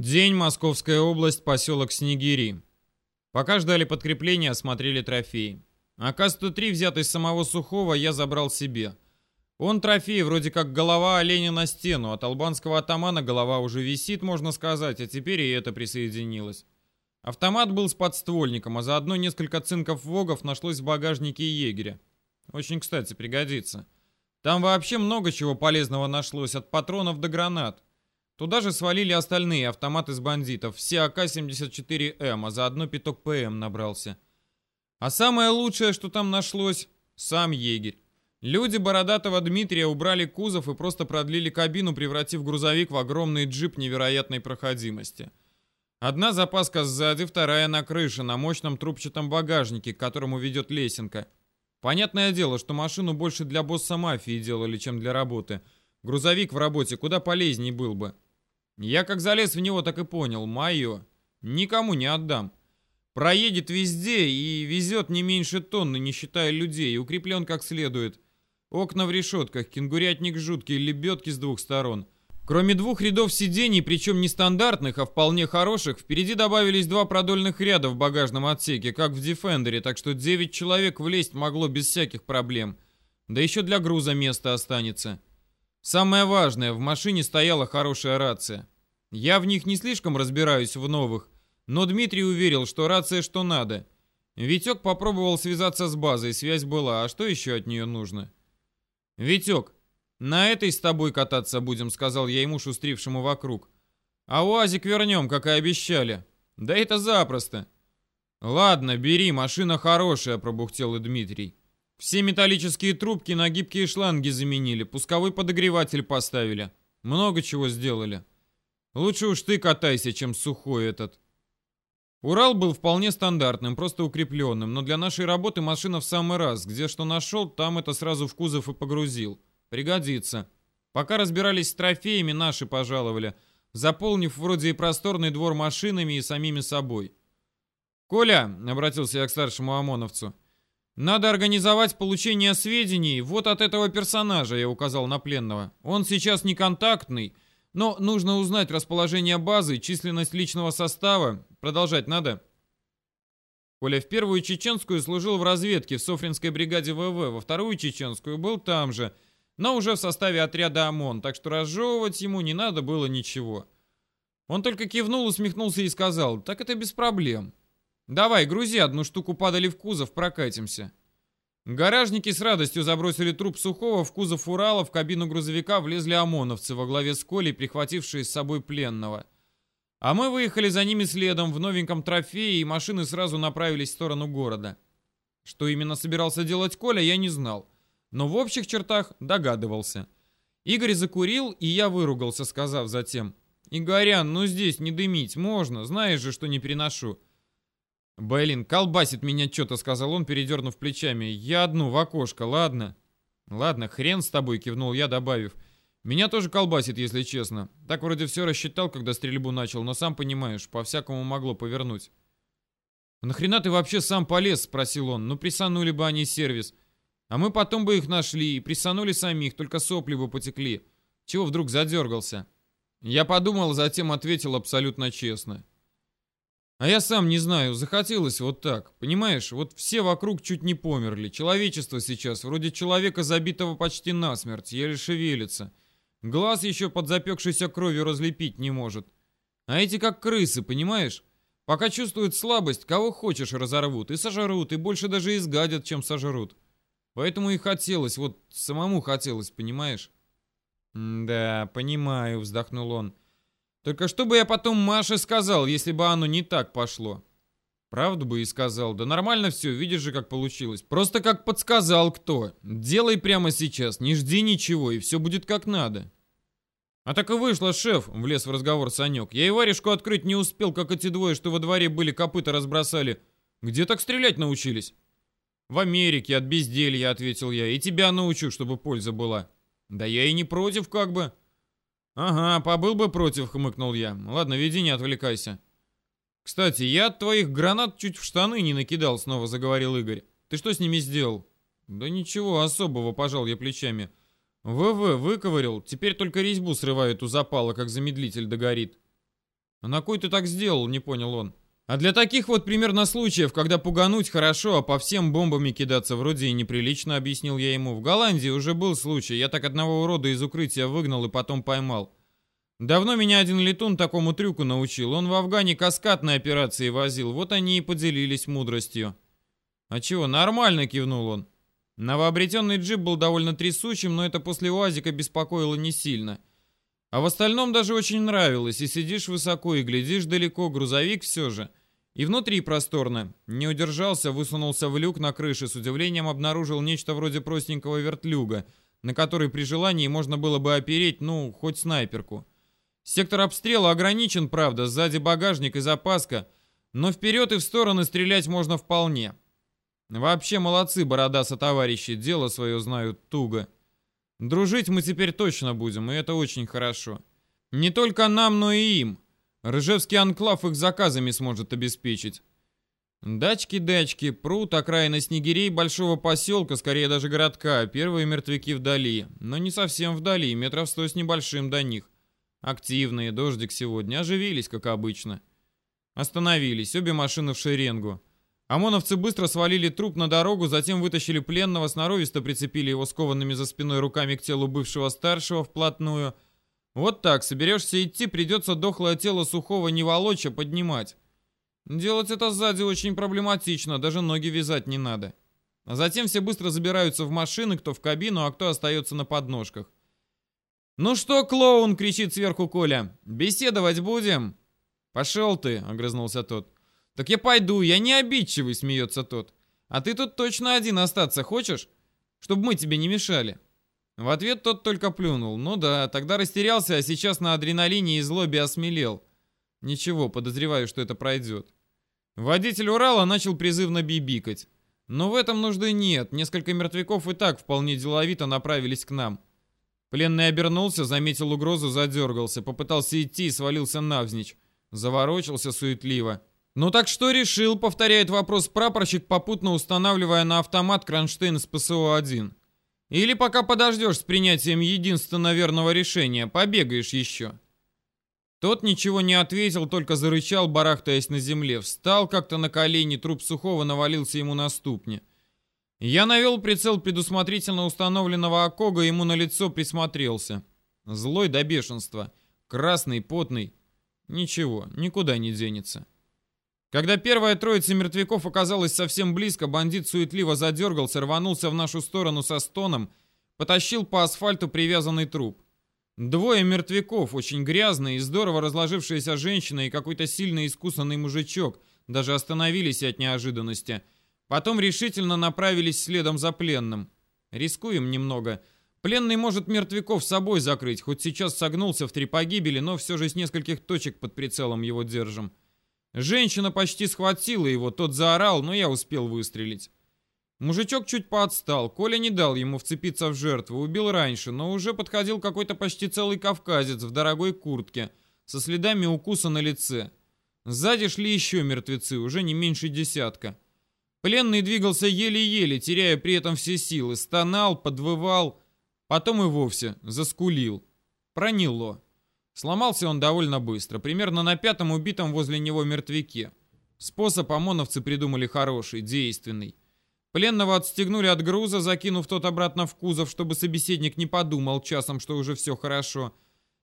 День, Московская область, поселок Снегири. Пока ждали подкрепления, осмотрели трофеи. АК-103, взятый с самого Сухого, я забрал себе. Он трофей, вроде как голова оленя на стену. От албанского атамана голова уже висит, можно сказать, а теперь и это присоединилось. Автомат был с подствольником, а заодно несколько цинков вогов нашлось в багажнике егеря. Очень, кстати, пригодится. Там вообще много чего полезного нашлось, от патронов до гранат. Туда же свалили остальные автоматы с бандитов, все АК-74М, а заодно пяток ПМ набрался. А самое лучшее, что там нашлось, сам егерь. Люди Бородатого Дмитрия убрали кузов и просто продлили кабину, превратив грузовик в огромный джип невероятной проходимости. Одна запаска сзади, вторая на крыше, на мощном трубчатом багажнике, к которому ведет лесенка. Понятное дело, что машину больше для босса мафии делали, чем для работы. Грузовик в работе куда полезнее был бы. Я как залез в него, так и понял. Мое. Никому не отдам. Проедет везде и везет не меньше тонны, не считая людей. Укреплен как следует. Окна в решетках, кенгурятник жуткий, лебедки с двух сторон. Кроме двух рядов сидений, причем не стандартных, а вполне хороших, впереди добавились два продольных ряда в багажном отсеке, как в Defenderе, так что 9 человек влезть могло без всяких проблем. Да еще для груза место останется. Самое важное, в машине стояла хорошая рация. Я в них не слишком разбираюсь в новых, но Дмитрий уверил, что рация что надо. Витек попробовал связаться с базой, связь была, а что еще от нее нужно? «Витек, на этой с тобой кататься будем», — сказал я ему, шустрившему вокруг. «А УАЗик вернем, как и обещали». «Да это запросто». «Ладно, бери, машина хорошая», — пробухтел и Дмитрий. Все металлические трубки на гибкие шланги заменили, пусковой подогреватель поставили. Много чего сделали. Лучше уж ты катайся, чем сухой этот. Урал был вполне стандартным, просто укрепленным, но для нашей работы машина в самый раз. Где что нашел, там это сразу в кузов и погрузил. Пригодится. Пока разбирались с трофеями, наши пожаловали, заполнив вроде и просторный двор машинами и самими собой. «Коля», — обратился я к старшему ОМОНовцу, — надо организовать получение сведений вот от этого персонажа, я указал на пленного. Он сейчас не контактный, но нужно узнать расположение базы, численность личного состава. Продолжать надо? Коля в первую чеченскую служил в разведке в Софринской бригаде ВВ, во вторую чеченскую был там же, но уже в составе отряда ОМОН, так что разжевывать ему не надо было ничего. Он только кивнул, усмехнулся и сказал, так это без проблем. Давай, грузи одну штуку падали в кузов, прокатимся. Гаражники с радостью забросили труп Сухого в кузов Урала, в кабину грузовика влезли ОМОНовцы во главе с Колей, прихватившие с собой пленного. А мы выехали за ними следом в новеньком трофее, и машины сразу направились в сторону города. Что именно собирался делать Коля, я не знал. Но в общих чертах догадывался. Игорь закурил, и я выругался, сказав затем. «Игорян, ну здесь не дымить можно, знаешь же, что не переношу. «Блин, колбасит меня что-то», — сказал он, передернув плечами. «Я одну в окошко, ладно?» «Ладно, хрен с тобой», — кивнул я, добавив. «Меня тоже колбасит, если честно. Так вроде все рассчитал, когда стрельбу начал, но сам понимаешь, по-всякому могло повернуть». «Нахрена ты вообще сам полез?» — спросил он. «Ну, присанули бы они сервис. А мы потом бы их нашли и присанули самих, только сопли бы потекли. Чего вдруг задергался?» Я подумал, затем ответил абсолютно честно. А я сам не знаю, захотелось вот так. Понимаешь, вот все вокруг чуть не померли. Человечество сейчас, вроде человека, забитого почти насмерть, еле шевелится. Глаз еще под запекшейся кровью разлепить не может. А эти как крысы, понимаешь? Пока чувствуют слабость, кого хочешь разорвут. И сожрут, и больше даже изгадят, чем сожрут. Поэтому и хотелось, вот самому хотелось, понимаешь? «Да, понимаю», — вздохнул он. Только что бы я потом Маше сказал, если бы оно не так пошло? Правду бы и сказал. Да нормально все, видишь же, как получилось. Просто как подсказал кто. Делай прямо сейчас, не жди ничего, и все будет как надо. А так и вышло, шеф, влез в разговор Санек. Я и варежку открыть не успел, как эти двое, что во дворе были, копыта разбросали. Где так стрелять научились? В Америке, от безделья, ответил я. И тебя научу, чтобы польза была. Да я и не против, как бы. «Ага, побыл бы против», — хмыкнул я. «Ладно, веди, не отвлекайся». «Кстати, я от твоих гранат чуть в штаны не накидал», — снова заговорил Игорь. «Ты что с ними сделал?» «Да ничего особого», — пожал я плечами. «ВВ выковырил, теперь только резьбу срывает у запала, как замедлитель догорит». «А на кой ты так сделал?» — не понял он. «А для таких вот примерно случаев, когда пугануть хорошо, а по всем бомбами кидаться вроде и неприлично», — объяснил я ему. «В Голландии уже был случай. Я так одного урода из укрытия выгнал и потом поймал. Давно меня один летун такому трюку научил. Он в Афгане каскадные операции возил. Вот они и поделились мудростью». «А чего, нормально?» — кивнул он. Новообретенный джип был довольно трясущим, но это после УАЗика беспокоило не сильно. А в остальном даже очень нравилось, и сидишь высоко, и глядишь далеко, грузовик все же. И внутри просторно. Не удержался, высунулся в люк на крыше, с удивлением обнаружил нечто вроде простенького вертлюга, на который при желании можно было бы опереть, ну, хоть снайперку. Сектор обстрела ограничен, правда, сзади багажник и запаска, но вперед и в стороны стрелять можно вполне. Вообще молодцы, борода товарищи, дело свое знают туго. Дружить мы теперь точно будем, и это очень хорошо. Не только нам, но и им. Рыжевский анклав их заказами сможет обеспечить. Дачки-дачки, пруд, окраина снегирей большого поселка, скорее даже городка, первые мертвяки вдали. Но не совсем вдали, метров сто с небольшим до них. Активные, дождик сегодня, оживились, как обычно. Остановились, обе машины в шеренгу. ОМОНовцы быстро свалили труп на дорогу, затем вытащили пленного, сноровисто прицепили его скованными за спиной руками к телу бывшего старшего вплотную. Вот так, соберешься идти, придется дохлое тело сухого не волочь, а поднимать. Делать это сзади очень проблематично, даже ноги вязать не надо. А затем все быстро забираются в машины, кто в кабину, а кто остается на подножках. «Ну что, клоун!» — кричит сверху Коля. «Беседовать будем?» «Пошел ты!» — огрызнулся тот. «Так я пойду, я не обидчивый», — смеется тот. «А ты тут точно один остаться хочешь? Чтобы мы тебе не мешали». В ответ тот только плюнул. «Ну да, тогда растерялся, а сейчас на адреналине и злобе осмелел. Ничего, подозреваю, что это пройдет». Водитель Урала начал призывно бибикать. Но в этом нужды нет, несколько мертвяков и так вполне деловито направились к нам. Пленный обернулся, заметил угрозу, задергался, попытался идти и свалился навзничь. Заворочился суетливо. «Ну так что решил?» — повторяет вопрос прапорщик, попутно устанавливая на автомат кронштейн с ПСО-1. «Или пока подождешь с принятием единственно верного решения, побегаешь еще?» Тот ничего не ответил, только зарычал, барахтаясь на земле. Встал как-то на колени, труп сухого навалился ему на ступни. Я навел прицел предусмотрительно установленного окога, ему на лицо присмотрелся. Злой до бешенства. Красный, потный. Ничего, никуда не денется. Когда первая троица мертвяков оказалась совсем близко, бандит суетливо задергался, рванулся в нашу сторону со стоном, потащил по асфальту привязанный труп. Двое мертвяков, очень грязные и здорово разложившаяся женщина и какой-то сильно искусанный мужичок, даже остановились от неожиданности. Потом решительно направились следом за пленным. Рискуем немного. Пленный может мертвяков собой закрыть, хоть сейчас согнулся в три погибели, но все же с нескольких точек под прицелом его держим. Женщина почти схватила его, тот заорал, но я успел выстрелить. Мужичок чуть поотстал, Коля не дал ему вцепиться в жертву, убил раньше, но уже подходил какой-то почти целый кавказец в дорогой куртке, со следами укуса на лице. Сзади шли еще мертвецы, уже не меньше десятка. Пленный двигался еле-еле, теряя при этом все силы, стонал, подвывал, потом и вовсе заскулил. Проняло. Сломался он довольно быстро, примерно на пятом убитом возле него мертвяке. Способ ОМОНовцы придумали хороший, действенный. Пленного отстегнули от груза, закинув тот обратно в кузов, чтобы собеседник не подумал часом, что уже все хорошо.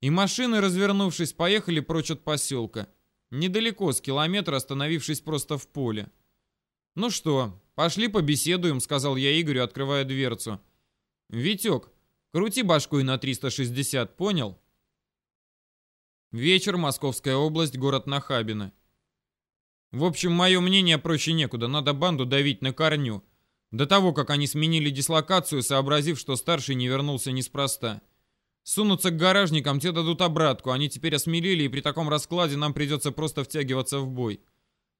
И машины, развернувшись, поехали прочь от поселка. Недалеко, с километра, остановившись просто в поле. «Ну что, пошли побеседуем», — сказал я Игорю, открывая дверцу. «Витек, крути башку и на 360, понял?» Вечер, Московская область, город Нахабино. В общем, мое мнение проще некуда, надо банду давить на корню. До того, как они сменили дислокацию, сообразив, что старший не вернулся неспроста. Сунуться к гаражникам, те дадут обратку, они теперь осмелели, и при таком раскладе нам придется просто втягиваться в бой.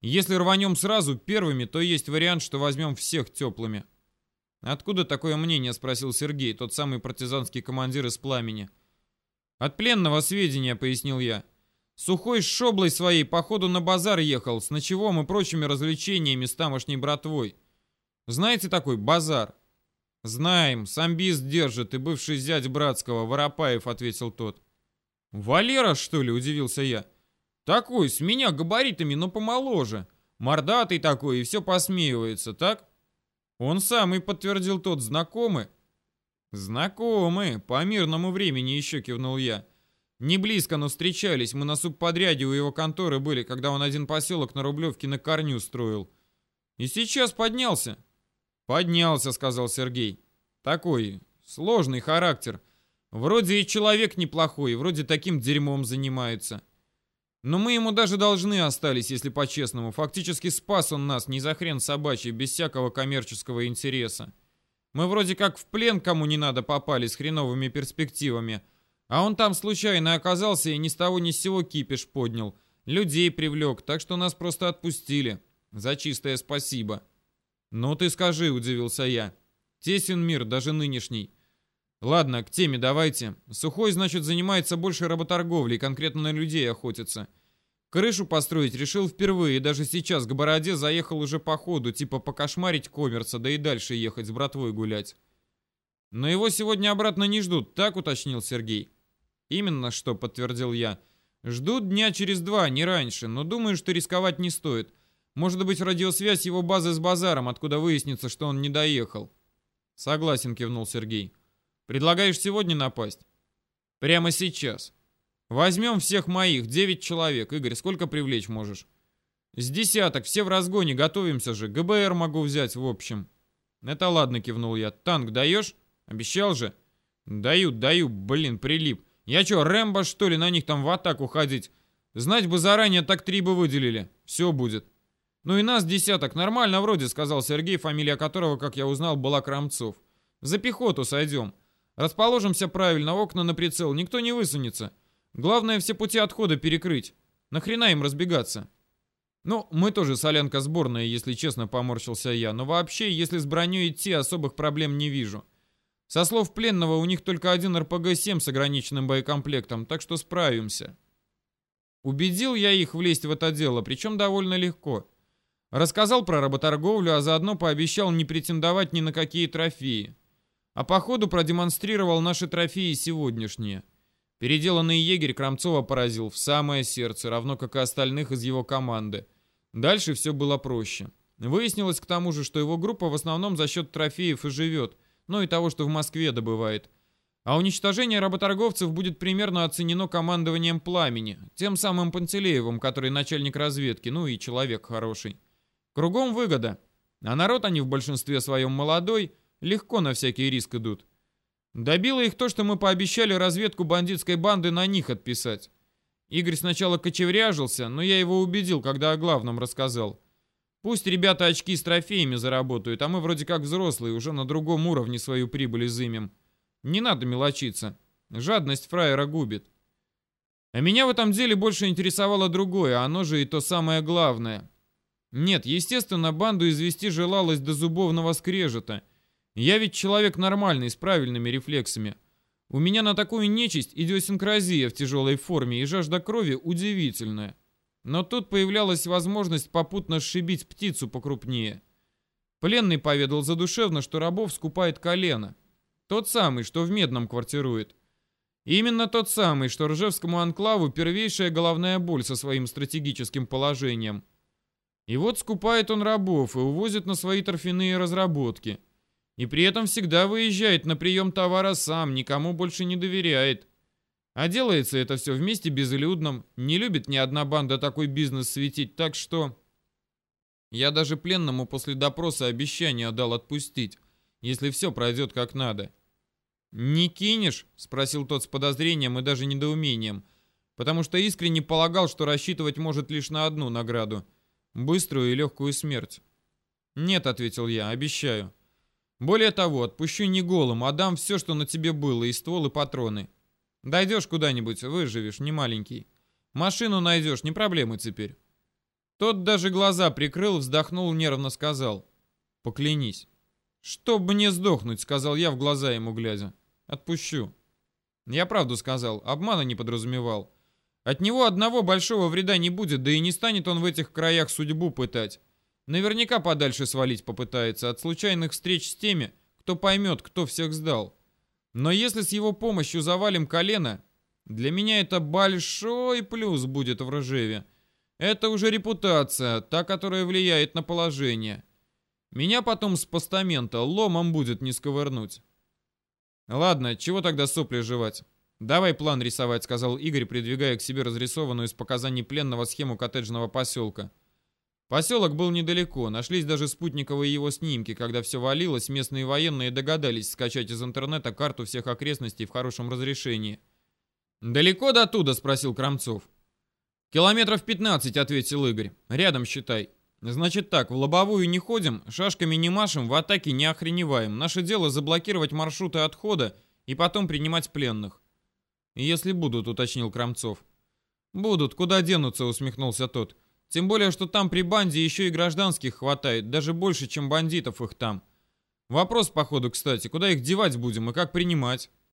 Если рванем сразу, первыми, то есть вариант, что возьмем всех теплыми. «Откуда такое мнение?» — спросил Сергей, тот самый партизанский командир из Пламени. «От пленного сведения», — пояснил я. «Сухой с шоблой своей, походу, на базар ехал, с ночевом и прочими развлечениями с тамошней братвой. Знаете такой базар?» «Знаем, самбист держит и бывший зять братского, Воропаев», — ответил тот. «Валера, что ли?» — удивился я. Такой, с меня габаритами, но помоложе. Мордатый такой и все посмеивается, так? Он самый подтвердил тот знакомый. Знакомый, по мирному времени еще кивнул я. Не близко, но встречались. Мы на субподряде у его конторы были, когда он один поселок на Рублевке на корню строил. И сейчас поднялся. Поднялся, сказал Сергей. Такой сложный характер. Вроде и человек неплохой, вроде таким дерьмом занимается. Но мы ему даже должны остались, если по-честному. Фактически спас он нас, не за хрен собачий, без всякого коммерческого интереса. Мы вроде как в плен кому не надо попали с хреновыми перспективами. А он там случайно оказался и ни с того ни с сего кипиш поднял. Людей привлек, так что нас просто отпустили. За чистое спасибо. «Ну ты скажи», — удивился я. «Тесен мир, даже нынешний. Ладно, к теме давайте. Сухой, значит, занимается больше работорговлей, конкретно на людей охотится. Крышу построить решил впервые, и даже сейчас к Бороде заехал уже по ходу, типа покошмарить коммерца, да и дальше ехать с братвой гулять. Но его сегодня обратно не ждут, так уточнил Сергей. Именно что, подтвердил я. Ждут дня через два, не раньше, но думаю, что рисковать не стоит. Может быть, радиосвязь его базы с базаром, откуда выяснится, что он не доехал. Согласен, кивнул Сергей. Предлагаешь сегодня напасть? Прямо сейчас. Возьмем всех моих, девять человек. Игорь, сколько привлечь можешь? С десяток, все в разгоне, готовимся же. ГБР могу взять, в общем. Это ладно, кивнул я. Танк даешь? Обещал же? Даю, даю, блин, прилип. Я что, Рэмбо, что ли, на них там в атаку ходить? Знать бы заранее, так три бы выделили. Все будет. Ну и нас десяток, нормально вроде, сказал Сергей, фамилия которого, как я узнал, была Крамцов. За пехоту сойдем. Расположимся правильно, окна на прицел, никто не высунется. Главное все пути отхода перекрыть. Нахрена им разбегаться? Ну, мы тоже солянка сборная, если честно, поморщился я. Но вообще, если с броней идти, особых проблем не вижу. Со слов пленного, у них только один РПГ-7 с ограниченным боекомплектом, так что справимся. Убедил я их влезть в это дело, причем довольно легко. Рассказал про работорговлю, а заодно пообещал не претендовать ни на какие трофеи. А по ходу продемонстрировал наши трофеи сегодняшние. Переделанный егерь Крамцова поразил в самое сердце, равно как и остальных из его команды. Дальше все было проще. Выяснилось к тому же, что его группа в основном за счет трофеев и живет, ну и того, что в Москве добывает. А уничтожение работорговцев будет примерно оценено командованием Пламени, тем самым Пантелеевым, который начальник разведки, ну и человек хороший. Кругом выгода. А народ они в большинстве своем молодой – Легко на всякий риск идут. Добило их то, что мы пообещали разведку бандитской банды на них отписать. Игорь сначала кочевряжился, но я его убедил, когда о главном рассказал. Пусть ребята очки с трофеями заработают, а мы вроде как взрослые, уже на другом уровне свою прибыль изымем. Не надо мелочиться. Жадность фраера губит. А меня в этом деле больше интересовало другое, оно же и то самое главное. Нет, естественно, банду извести желалось до зубовного скрежета — я ведь человек нормальный, с правильными рефлексами. У меня на такую нечисть идиосинкразия в тяжелой форме и жажда крови удивительная. Но тут появлялась возможность попутно сшибить птицу покрупнее. Пленный поведал задушевно, что рабов скупает колено. Тот самый, что в Медном квартирует. Именно тот самый, что Ржевскому анклаву первейшая головная боль со своим стратегическим положением. И вот скупает он рабов и увозит на свои торфяные разработки. И при этом всегда выезжает на прием товара сам, никому больше не доверяет. А делается это все вместе безлюдном. Не любит ни одна банда такой бизнес светить, так что... Я даже пленному после допроса обещание дал отпустить, если все пройдет как надо. «Не кинешь?» — спросил тот с подозрением и даже недоумением, потому что искренне полагал, что рассчитывать может лишь на одну награду — быструю и легкую смерть. «Нет», — ответил я, — «обещаю». Более того, отпущу не голым, а дам все, что на тебе было, и ствол, и патроны. Дойдешь куда-нибудь, выживешь, не маленький. Машину найдешь, не проблемы теперь. Тот даже глаза прикрыл, вздохнул, нервно сказал. Поклянись. «Чтоб мне сдохнуть», — сказал я в глаза ему глядя. «Отпущу». Я правду сказал, обмана не подразумевал. От него одного большого вреда не будет, да и не станет он в этих краях судьбу пытать. Наверняка подальше свалить попытается от случайных встреч с теми, кто поймет, кто всех сдал. Но если с его помощью завалим колено, Для меня это большой плюс будет в Ржеве. Это уже репутация, та, которая влияет на положение. Меня потом с постамента ломом будет не сковырнуть. Ладно, чего тогда сопли жевать? Давай план рисовать, сказал Игорь, придвигая к себе разрисованную из показаний пленного схему коттеджного поселка. Поселок был недалеко, нашлись даже спутниковые его снимки. Когда все валилось, местные военные догадались скачать из интернета карту всех окрестностей в хорошем разрешении. «Далеко до туда?» — спросил Крамцов. «Километров 15», — ответил Игорь. «Рядом считай». «Значит так, в лобовую не ходим, шашками не машем, в атаке не охреневаем. Наше дело заблокировать маршруты отхода и потом принимать пленных». «Если будут», — уточнил Крамцов. «Будут, куда денутся», — усмехнулся тот. Тем более, что там при банде еще и гражданских хватает, даже больше, чем бандитов их там. Вопрос, походу, кстати, куда их девать будем и как принимать?